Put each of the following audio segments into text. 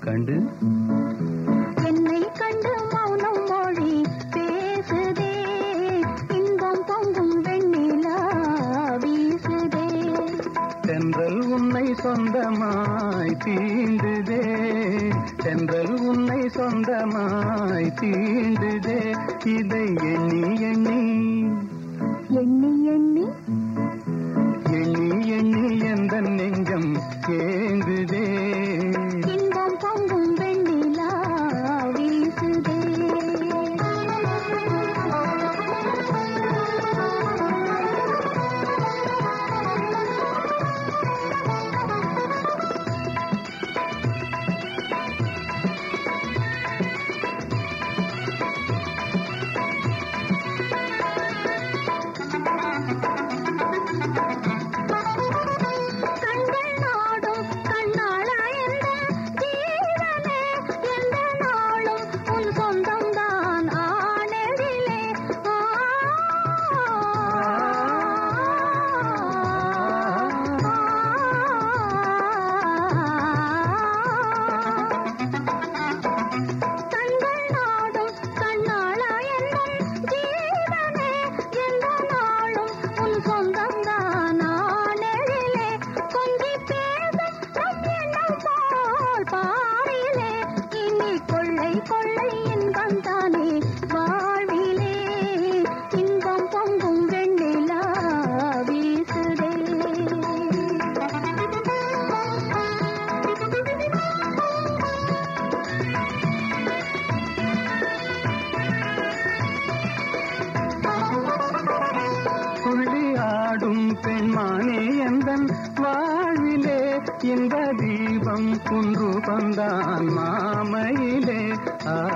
கண்டு என்னை கண்டு மௌனம் மொழி பேசுதே. இன்பம் பொங்கும் வெண்ணிலா வீசுதே. தென்றல் உன்னை சொந்தமாய் தீண்டுதே. தென்றல் உன்னை சொந்தமாய் தீண்டுதே. இதை எண்ணி எண்ணி எண்ணி எந்தன் வாழ்விலே இந்த தீபம் குன்று பந்தான் மாமையிலே. ஆ.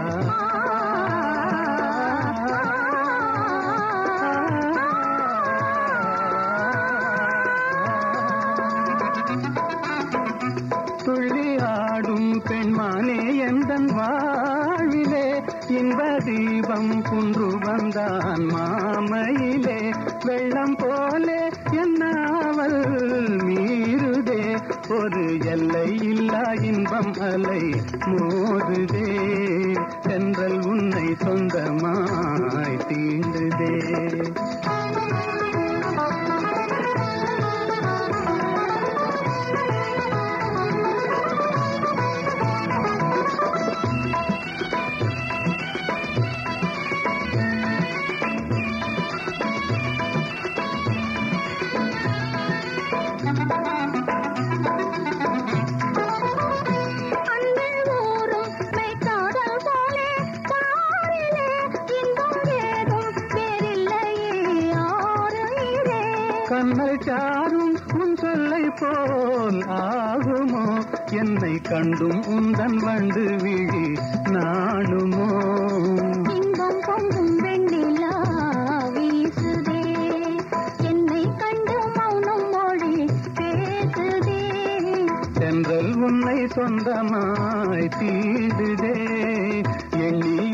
துள்ளி ஆடும் பெண்மானே எந்தன் வாழ்விலே இன்ப தீபம் குன்று வந்தான் மாமையிலே. வெள்ளம் போலே என்ன என்னாவல் மீறுதே ஒரு எல்லை இல்லா இன்பம் அலை மோதுதே. சென்றல் உன்னை சொந்தமாய் தீண்டுதே. கண்ணல் சாரும் உன் சொல்லை போல் ஆகுமோ? என்னை கண்டும் உந்தன் வண்டு விழி நாணுமோ? இன்பம் பொங்கும் வெண்ணிலா வீசுதே. என்னை கண்டு மௌனம் மொழி பேசுதே. உன்னை சொந்தமாய் தீடுதே. எண்ணி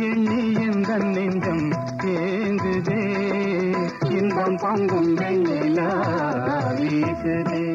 பங்கும் வெண்ணிலா வீசுதே.